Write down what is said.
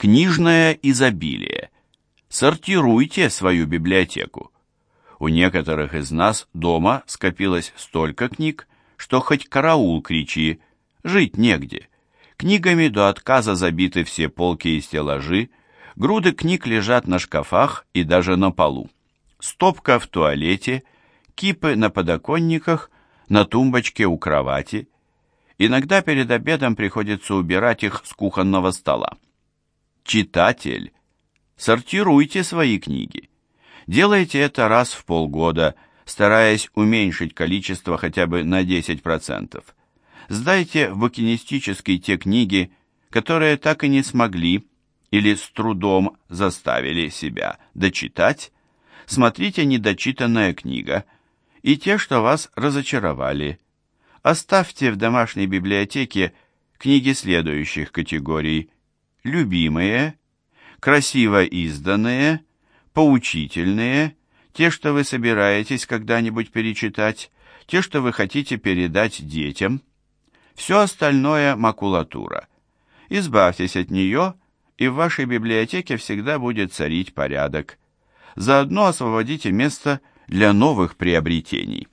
Книжное изобилие. Сортируйте свою библиотеку. У некоторых из нас дома скопилось столько книг, что хоть караул кричи, жить негде. Книгами до отказа забиты все полки и стеллажи, груды книг лежат на шкафах и даже на полу. Стопка в туалете, кипы на подоконниках, на тумбочке у кровати. Иногда перед обедом приходится убирать их с кухонного стола. Читатель, сортируйте свои книги. Делайте это раз в полгода, стараясь уменьшить количество хотя бы на 10%. Сдайте в букинистический те книги, которые так и не смогли или с трудом заставили себя дочитать. Смотрите недочитанная книга и те, что вас разочаровали. Оставьте в домашней библиотеке книги следующих категорий. Любимые, красиво изданные, поучительные, те, что вы собираетесь когда-нибудь перечитать, те, что вы хотите передать детям. Все остальное – макулатура. Избавьтесь от нее, и в вашей библиотеке всегда будет царить порядок. Заодно освободите место для новых приобретений.